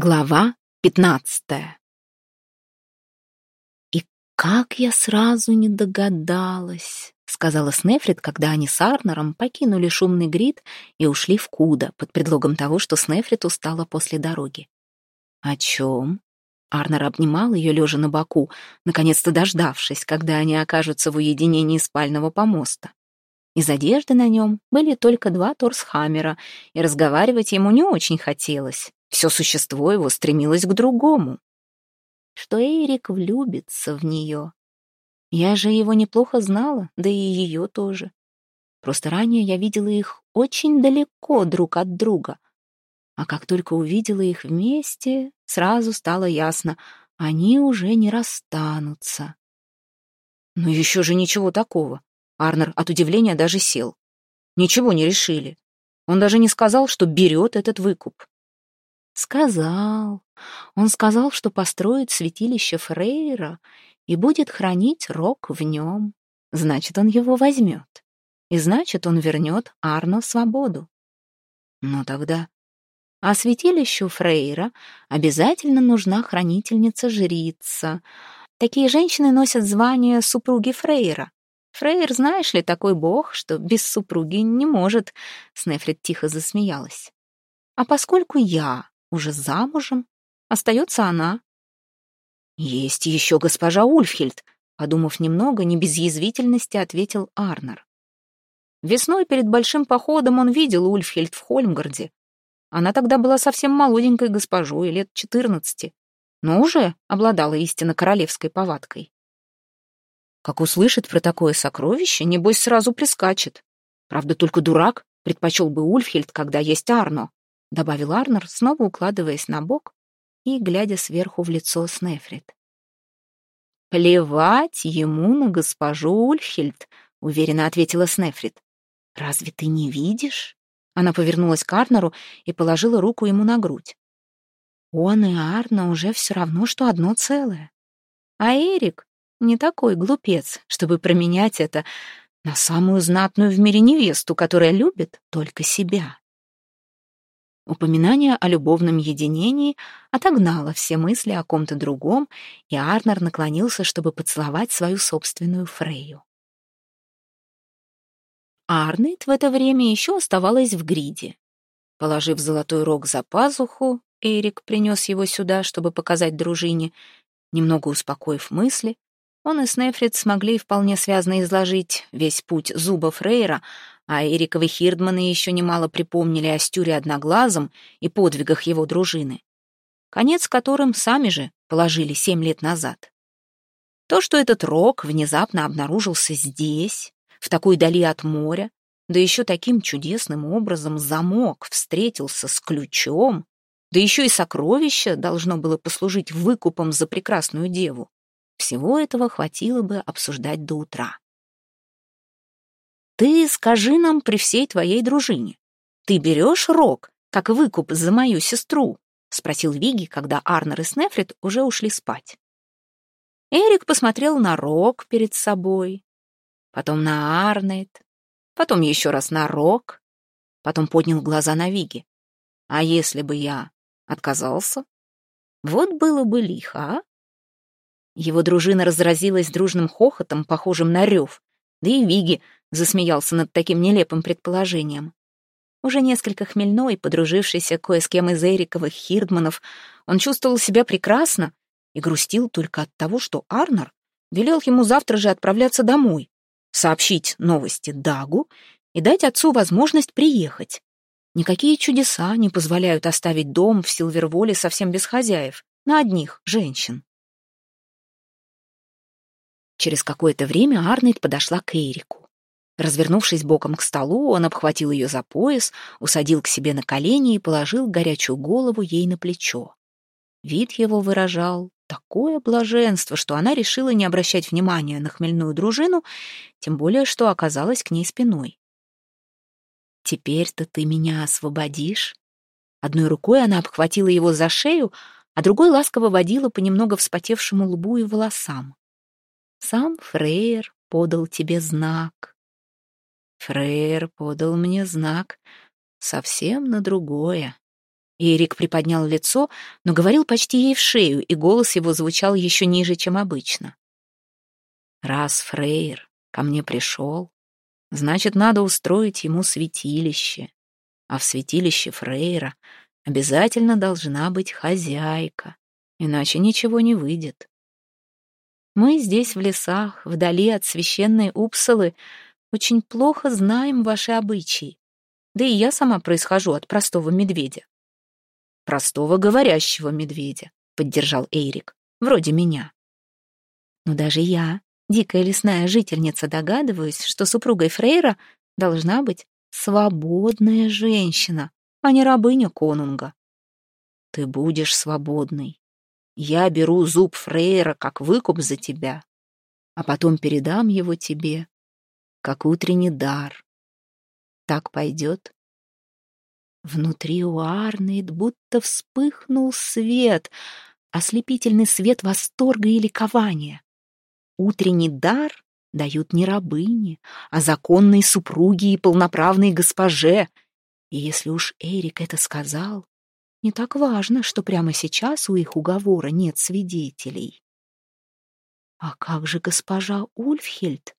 Глава пятнадцатая «И как я сразу не догадалась», — сказала Снефрит, когда они с Арнером покинули шумный грид и ушли в Куда под предлогом того, что Снефрит устала после дороги. «О чем?» Арнер обнимал ее, лежа на боку, наконец-то дождавшись, когда они окажутся в уединении спального помоста. Из одежды на нем были только два торсхаммера, и разговаривать ему не очень хотелось. Все существо его стремилось к другому. Что Эрик влюбится в нее. Я же его неплохо знала, да и ее тоже. Просто ранее я видела их очень далеко друг от друга. А как только увидела их вместе, сразу стало ясно, они уже не расстанутся. Но еще же ничего такого. Арнер от удивления даже сел. Ничего не решили. Он даже не сказал, что берет этот выкуп. Сказал. Он сказал, что построит святилище Фрейра и будет хранить рок в нем. Значит, он его возьмет. И значит, он вернет Арно свободу. Ну тогда... А святилищу Фрейра обязательно нужна хранительница-жрица. Такие женщины носят звание супруги Фрейра. Фрейр, знаешь ли, такой бог, что без супруги не может. Снефрит тихо засмеялась. А поскольку я уже замужем. Остается она. Есть еще госпожа Ульфхельд, подумав немного, не без язвительности ответил Арнер. Весной перед большим походом он видел Ульфхельд в Хольмгарде. Она тогда была совсем молоденькой госпожой, лет четырнадцати, но уже обладала истинно королевской повадкой. Как услышит про такое сокровище, небось сразу прискачет. Правда, только дурак предпочел бы Ульфхельд, когда есть Арно. — добавил Арнер, снова укладываясь на бок и глядя сверху в лицо Снефрит. «Плевать ему на госпожу Ульхельд», — уверенно ответила Снефрит. «Разве ты не видишь?» Она повернулась к Арнеру и положила руку ему на грудь. Он и Арна уже все равно, что одно целое. А Эрик не такой глупец, чтобы променять это на самую знатную в мире невесту, которая любит только себя. Упоминание о любовном единении отогнало все мысли о ком-то другом, и Арнер наклонился, чтобы поцеловать свою собственную Фрейю. Арнет в это время еще оставалась в гриде. Положив золотой рог за пазуху, Эрик принес его сюда, чтобы показать дружине. Немного успокоив мысли, он и Снефрит смогли вполне связно изложить весь путь зуба Фрейра, а Эриковы Хирдманы еще немало припомнили о Стюре Одноглазом и подвигах его дружины, конец которым сами же положили семь лет назад. То, что этот рок внезапно обнаружился здесь, в такой дали от моря, да еще таким чудесным образом замок встретился с ключом, да еще и сокровище должно было послужить выкупом за прекрасную деву. Всего этого хватило бы обсуждать до утра. Ты скажи нам при всей твоей дружине. Ты берешь рог, как выкуп за мою сестру?» — спросил Виги, когда Арнер и Снефрит уже ушли спать. Эрик посмотрел на рог перед собой, потом на Арнет, потом еще раз на рог, потом поднял глаза на Виги. «А если бы я отказался? Вот было бы лихо, а?» Его дружина разразилась дружным хохотом, похожим на рев, да и Виги засмеялся над таким нелепым предположением. Уже несколько хмельной, подружившийся кое с кем из Эриковых Хирдманов, он чувствовал себя прекрасно и грустил только от того, что Арнер велел ему завтра же отправляться домой, сообщить новости Дагу и дать отцу возможность приехать. Никакие чудеса не позволяют оставить дом в Силверволе совсем без хозяев, на одних женщин. Через какое-то время Арнольд подошла к Эрику. Развернувшись боком к столу, он обхватил ее за пояс, усадил к себе на колени и положил горячую голову ей на плечо. Вид его выражал такое блаженство, что она решила не обращать внимания на хмельную дружину, тем более, что оказалась к ней спиной. «Теперь-то ты меня освободишь?» Одной рукой она обхватила его за шею, а другой ласково водила по немного вспотевшему лбу и волосам. «Сам Фрейер подал тебе знак. Фрейер подал мне знак совсем на другое. Эрик приподнял лицо, но говорил почти ей в шею, и голос его звучал еще ниже, чем обычно. «Раз Фрейр ко мне пришел, значит, надо устроить ему святилище, а в святилище Фрейра обязательно должна быть хозяйка, иначе ничего не выйдет. Мы здесь, в лесах, вдали от священной Упсалы, очень плохо знаем ваши обычаи. Да и я сама происхожу от простого медведя. Простого говорящего медведя, поддержал Эйрик, вроде меня. Но даже я, дикая лесная жительница, догадываюсь, что супругой Фрейра должна быть свободная женщина, а не рабыня конунга. Ты будешь свободной, я беру зуб Фрейра как выкуп за тебя, а потом передам его тебе, как утренний дар. Так пойдет? Внутри у Арнейд будто вспыхнул свет, ослепительный свет восторга и ликования. Утренний дар дают не рабыне, а законной супруге и полноправной госпоже. И если уж Эрик это сказал, не так важно, что прямо сейчас у их уговора нет свидетелей. А как же госпожа Ульфхельд?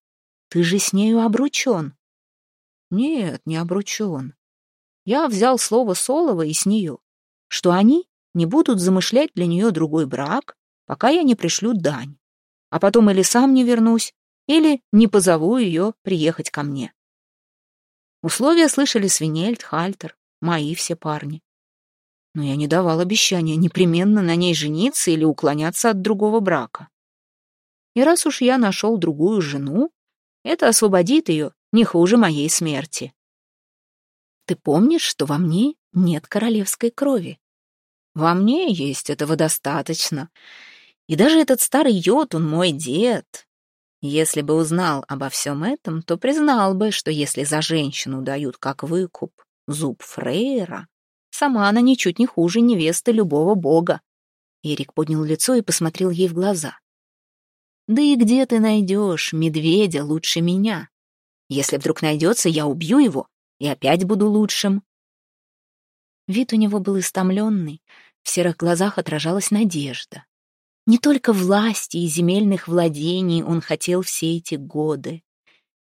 Ты же с нею обручен. Нет, не обручен. Я взял слово Солова и с нее, что они не будут замышлять для нее другой брак, пока я не пришлю дань. А потом или сам не вернусь, или не позову ее приехать ко мне. Условия слышали Свинельд, Хальтер, мои все парни но я не давал обещания непременно на ней жениться или уклоняться от другого брака. И раз уж я нашел другую жену, это освободит ее не хуже моей смерти. Ты помнишь, что во мне нет королевской крови? Во мне есть этого достаточно. И даже этот старый йод, он мой дед. Если бы узнал обо всем этом, то признал бы, что если за женщину дают как выкуп зуб Фрейра, Сама она ничуть не хуже невесты любого бога. Эрик поднял лицо и посмотрел ей в глаза. «Да и где ты найдешь медведя лучше меня? Если вдруг найдется, я убью его и опять буду лучшим». Вид у него был истомленный, в серых глазах отражалась надежда. Не только власти и земельных владений он хотел все эти годы.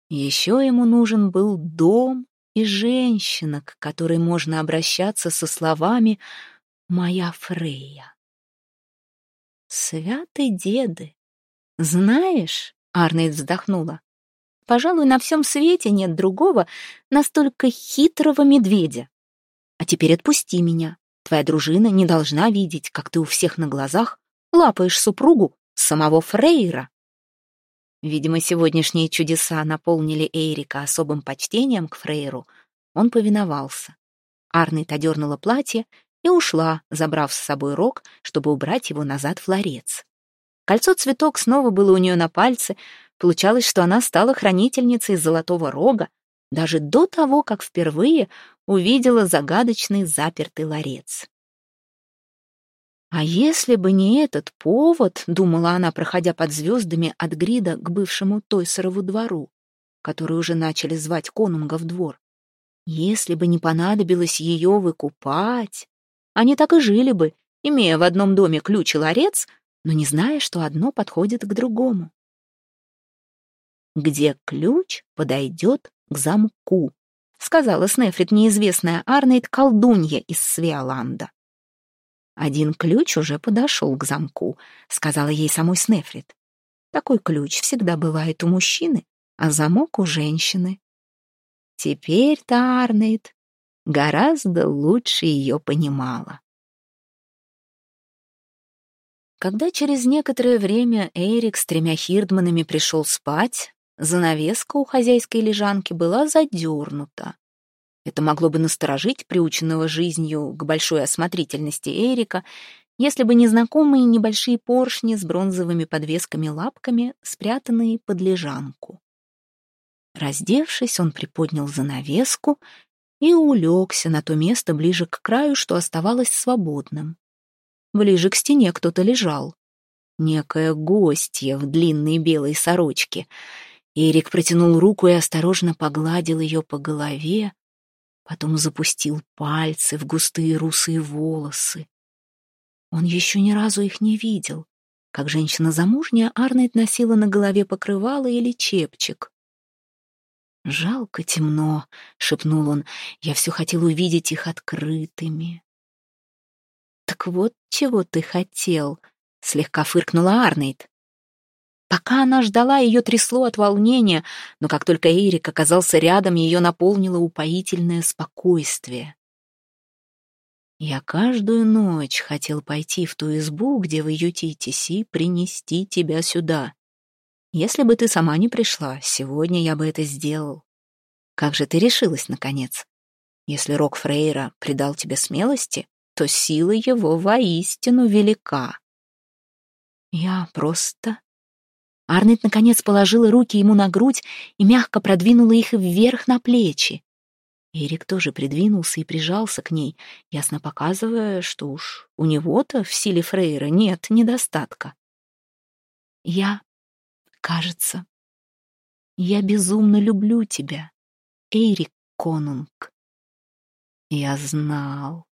Еще ему нужен был дом и женщина, к которой можно обращаться со словами «Моя Фрея». «Святые деды! Знаешь, — Арнейд вздохнула, — пожалуй, на всем свете нет другого настолько хитрого медведя. А теперь отпусти меня. Твоя дружина не должна видеть, как ты у всех на глазах лапаешь супругу самого Фрейра. Видимо, сегодняшние чудеса наполнили Эрика особым почтением к Фрейру. Он повиновался. Арнет одернула платье и ушла, забрав с собой рог, чтобы убрать его назад в ларец. Кольцо-цветок снова было у нее на пальце. Получалось, что она стала хранительницей золотого рога, даже до того, как впервые увидела загадочный запертый ларец. А если бы не этот повод, думала она, проходя под звездами от Грида к бывшему Тойсерову двору, который уже начали звать конунга в двор, если бы не понадобилось ее выкупать, они так и жили бы, имея в одном доме ключ и ларец, но не зная, что одно подходит к другому. «Где ключ подойдет к замку», — сказала Снефрит неизвестная Арнейд колдунья из Свиоланда. Один ключ уже подошел к замку, сказала ей самой Снефрит. Такой ключ всегда бывает у мужчины, а замок у женщины. Теперь Тарнейд гораздо лучше ее понимала. Когда через некоторое время Эрик с тремя хирдманами пришел спать, занавеска у хозяйской лежанки была задернута. Это могло бы насторожить приученного жизнью к большой осмотрительности Эрика, если бы незнакомые небольшие поршни с бронзовыми подвесками-лапками, спрятанные под лежанку. Раздевшись, он приподнял занавеску и улегся на то место ближе к краю, что оставалось свободным. Ближе к стене кто-то лежал. Некая гостья в длинной белой сорочке. Эрик протянул руку и осторожно погладил ее по голове, Потом запустил пальцы в густые русые волосы. Он еще ни разу их не видел. Как женщина замужняя, Арнольд носила на голове покрывало или чепчик. «Жалко темно», — шепнул он, — «я все хотел увидеть их открытыми». «Так вот чего ты хотел», — слегка фыркнула Арнейд. Пока она ждала, ее трясло от волнения, но как только Эрик оказался рядом, ее наполнило упоительное спокойствие. Я каждую ночь хотел пойти в ту избу, где вы ютитесь, и принести тебя сюда. Если бы ты сама не пришла, сегодня я бы это сделал. Как же ты решилась, наконец? Если Рок Фрейра придал тебе смелости, то сила его воистину велика. Я просто Арнет наконец положила руки ему на грудь и мягко продвинула их вверх на плечи. Эрик тоже придвинулся и прижался к ней, ясно показывая, что уж у него-то в силе Фрейра нет недостатка. «Я, кажется, я безумно люблю тебя, Эрик Конунг». «Я знал»,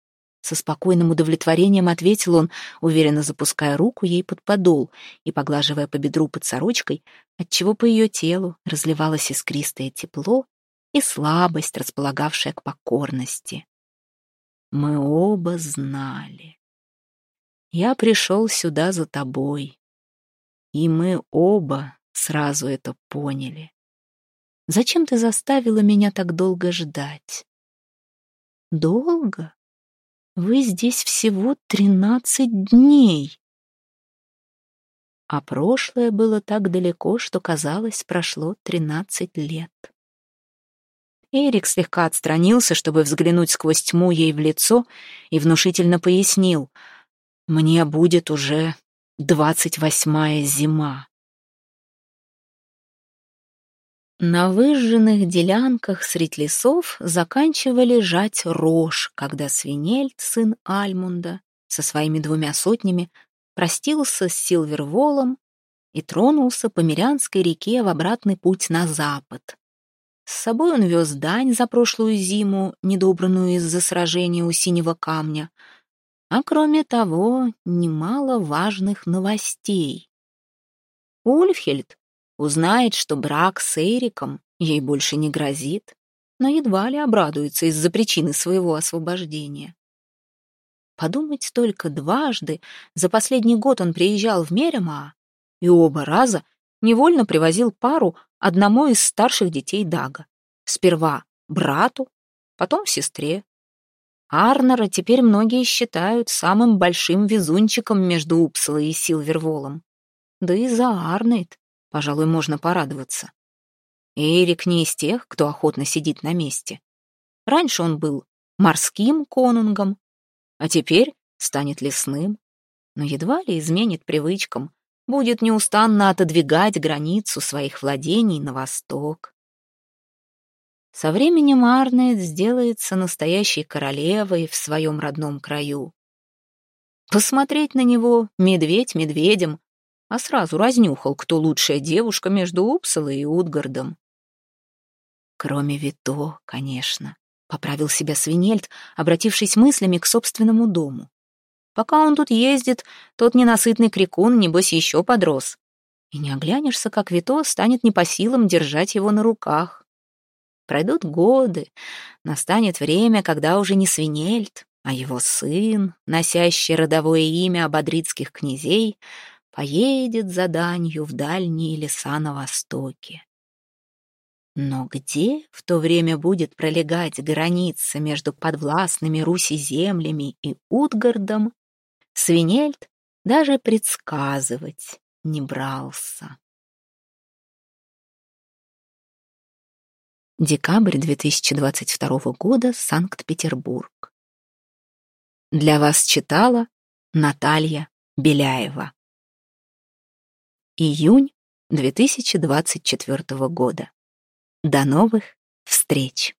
со спокойным удовлетворением ответил он, уверенно запуская руку ей под подол и поглаживая по бедру под сорочкой, отчего по ее телу разливалось искристое тепло и слабость, располагавшая к покорности. Мы оба знали. Я пришел сюда за тобой, и мы оба сразу это поняли. Зачем ты заставила меня так долго ждать? Долго? Вы здесь всего тринадцать дней. А прошлое было так далеко, что, казалось, прошло тринадцать лет. Эрик слегка отстранился, чтобы взглянуть сквозь тьму ей в лицо, и внушительно пояснил. «Мне будет уже двадцать восьмая зима». На выжженных делянках средь лесов заканчивали жать рожь, когда Свинельд, сын Альмунда, со своими двумя сотнями простился с Силверволом и тронулся по Мирянской реке в обратный путь на запад. С собой он вез дань за прошлую зиму, недобранную из-за сражения у Синего камня, а кроме того, немало важных новостей. Ульфхельд, Узнает, что брак с Эриком ей больше не грозит, но едва ли обрадуется из-за причины своего освобождения. Подумать только дважды, за последний год он приезжал в Мерема, и оба раза невольно привозил пару одному из старших детей Дага. Сперва брату, потом сестре. Арнера теперь многие считают самым большим везунчиком между Упсалой и Силверволом. Да и за Арнейд Пожалуй, можно порадоваться. Эрик не из тех, кто охотно сидит на месте. Раньше он был морским конунгом, а теперь станет лесным, но едва ли изменит привычкам, будет неустанно отодвигать границу своих владений на восток. Со временем Арнет сделается настоящей королевой в своем родном краю. Посмотреть на него медведь медведем, а сразу разнюхал, кто лучшая девушка между Упсалой и Утгардом. Кроме Вито, конечно, поправил себя Свинельд, обратившись мыслями к собственному дому. Пока он тут ездит, тот ненасытный крикун, небось, еще подрос. И не оглянешься, как Вито станет не по силам держать его на руках. Пройдут годы, настанет время, когда уже не Свинельд, а его сын, носящий родовое имя ободрицких князей, поедет за данью в дальние леса на востоке. Но где в то время будет пролегать граница между подвластными Руси землями и Утгардом, Свинельд даже предсказывать не брался. Декабрь 2022 года, Санкт-Петербург. Для вас читала Наталья Беляева. Июнь 2024 года. До новых встреч!